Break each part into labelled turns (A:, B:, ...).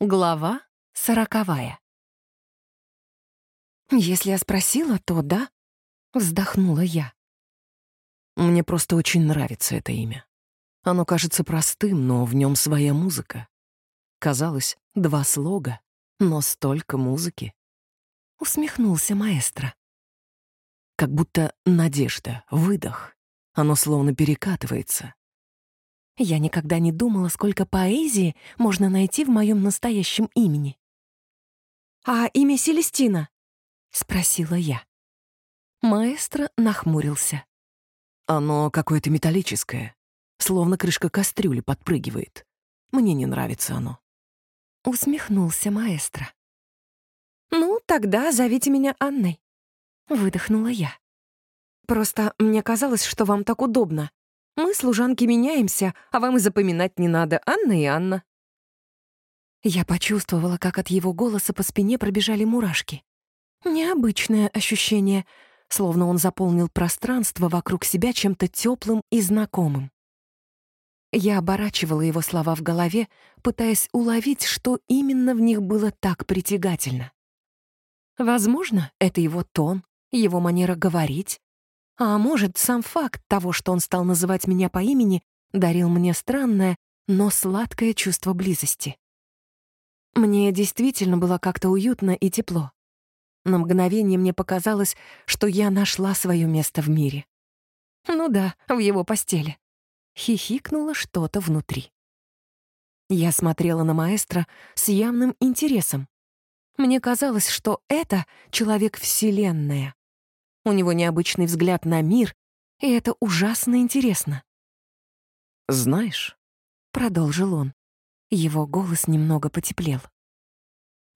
A: Глава сороковая. «Если я спросила, то да», — вздохнула я.
B: Мне просто очень нравится это имя. Оно кажется простым, но в нем своя музыка. Казалось, два слога, но столько музыки.
A: Усмехнулся маэстро.
B: Как будто надежда, выдох. Оно словно перекатывается.
A: Я никогда не думала, сколько поэзии можно найти в моем настоящем имени. «А имя Селестина?» — спросила я. Маэстро нахмурился.
B: Оно какое-то металлическое, словно крышка кастрюли подпрыгивает. Мне не нравится оно.
A: Усмехнулся маэстро. «Ну, тогда зовите меня Анной», — выдохнула я. «Просто мне казалось, что вам так удобно. Мы, служанки, меняемся, а вам и запоминать не надо, Анна и Анна». Я почувствовала, как от его голоса по спине пробежали мурашки. Необычное ощущение, словно он заполнил пространство вокруг себя чем-то теплым и знакомым. Я оборачивала его слова в голове, пытаясь уловить, что именно в них было так притягательно. Возможно, это его тон, его манера говорить, а может, сам факт того, что он стал называть меня по имени, дарил мне странное, но сладкое чувство близости. Мне действительно было как-то уютно и тепло. На мгновение мне показалось, что я нашла свое место в мире. Ну да, в его постели. Хихикнуло что-то внутри. Я смотрела на маэстро с явным интересом. Мне казалось, что это человек-вселенная, у него необычный взгляд на мир, и это ужасно интересно.
B: «Знаешь», — продолжил он, его голос немного потеплел.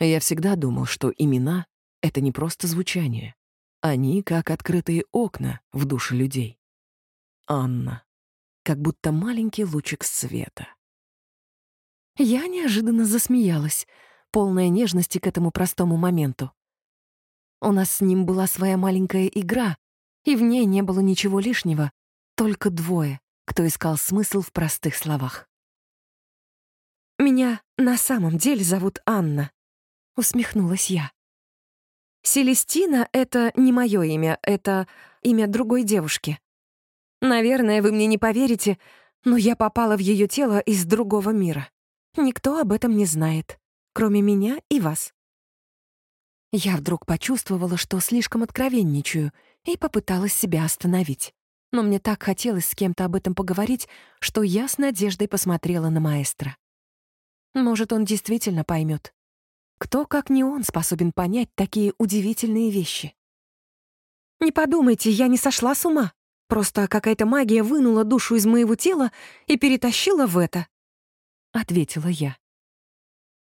B: «Я всегда думал, что имена — это не просто звучание. Они как открытые окна в душе людей. Анна, как будто маленький лучик света».
A: Я неожиданно засмеялась, полная нежности к этому простому моменту. У нас с ним была своя маленькая игра, и в ней не было ничего лишнего, только двое, кто искал смысл в простых словах. «Меня на самом деле зовут Анна», — усмехнулась я. «Селестина — это не мое имя, это имя другой девушки. Наверное, вы мне не поверите, но я попала в ее тело из другого мира. Никто об этом не знает, кроме меня и вас. Я вдруг почувствовала, что слишком откровенничаю, и попыталась себя остановить. Но мне так хотелось с кем-то об этом поговорить, что я с надеждой посмотрела на маэстро. Может, он действительно поймет. Кто, как не он, способен понять такие удивительные вещи? «Не подумайте, я не сошла с ума. Просто какая-то магия вынула душу из моего тела и перетащила в это», — ответила я.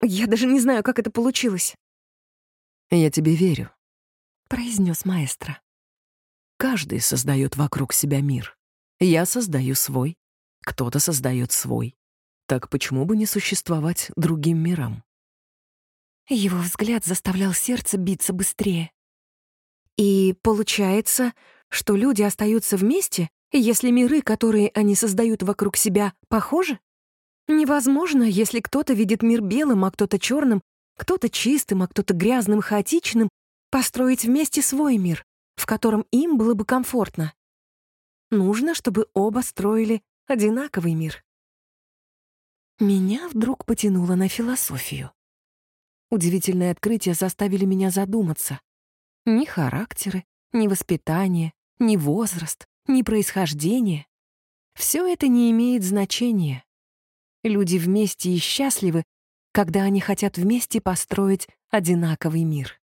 A: «Я даже не знаю, как это получилось».
B: «Я тебе верю», —
A: произнес маэстро.
B: «Каждый создает вокруг себя мир. Я создаю свой, кто-то создает свой. Так почему бы не существовать другим мирам?»
A: Его взгляд заставлял сердце биться быстрее. «И получается, что люди остаются вместе, если миры, которые они создают вокруг себя, похожи? Невозможно, если кто-то видит мир белым, а кто-то черным, кто-то чистым, а кто-то грязным, хаотичным, построить вместе свой мир, в котором им было бы комфортно. Нужно, чтобы оба строили одинаковый мир. Меня вдруг потянуло на философию. Удивительные открытия заставили меня задуматься. Ни характеры, ни воспитание, ни возраст, ни происхождение. Все это не имеет значения. Люди вместе и счастливы, когда они хотят вместе построить одинаковый мир.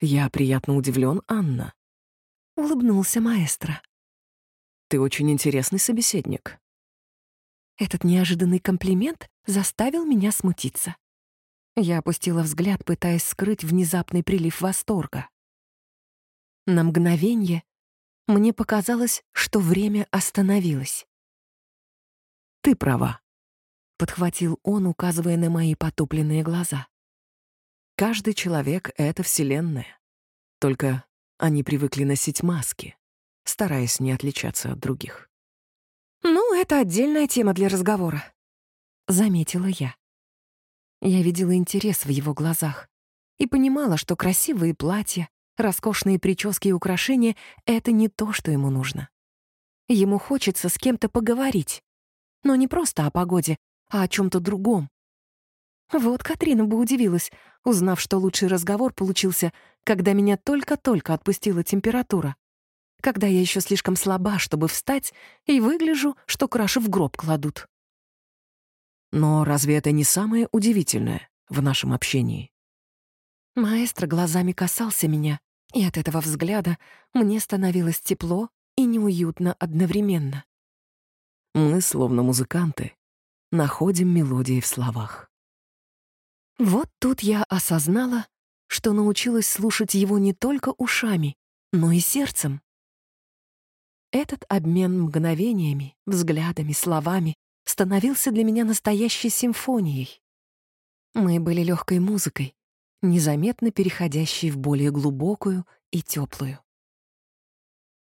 B: «Я приятно удивлен, Анна», —
A: улыбнулся маэстро.
B: «Ты очень интересный собеседник».
A: Этот неожиданный комплимент заставил меня смутиться. Я опустила взгляд, пытаясь скрыть внезапный прилив восторга. На мгновение мне показалось, что время остановилось.
B: «Ты права», —
A: подхватил он, указывая на мои потупленные глаза.
B: «Каждый человек — это Вселенная. Только они привыкли носить маски, стараясь не отличаться от других».
A: «Ну, это отдельная тема для разговора», — заметила я. Я видела интерес в его глазах и понимала, что красивые платья, роскошные прически и украшения — это не то, что ему нужно. Ему хочется с кем-то поговорить, но не просто о погоде, а о чем то другом. Вот Катрина бы удивилась, узнав, что лучший разговор получился, когда меня только-только отпустила температура, когда я еще слишком слаба, чтобы встать, и выгляжу, что краши в гроб кладут.
B: Но разве это не самое удивительное в нашем общении?
A: Маэстро глазами касался меня, и от этого взгляда мне становилось тепло и неуютно одновременно.
B: Мы, словно музыканты, находим мелодии в словах.
A: Вот тут я осознала, что научилась слушать его не только ушами, но и сердцем. Этот обмен мгновениями, взглядами, словами становился для меня настоящей симфонией. Мы были легкой музыкой, незаметно переходящей в более глубокую и теплую.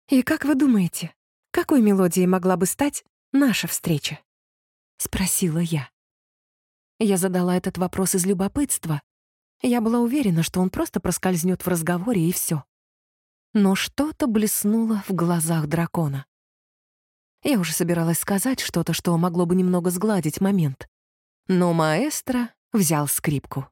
A: «И как вы думаете, какой мелодией могла бы стать наша встреча?» — спросила я. Я задала этот вопрос из любопытства. Я была уверена, что он просто проскользнет в разговоре, и все. Но что-то блеснуло в глазах дракона. Я уже собиралась сказать что-то, что могло бы немного сгладить момент. Но маэстро взял скрипку.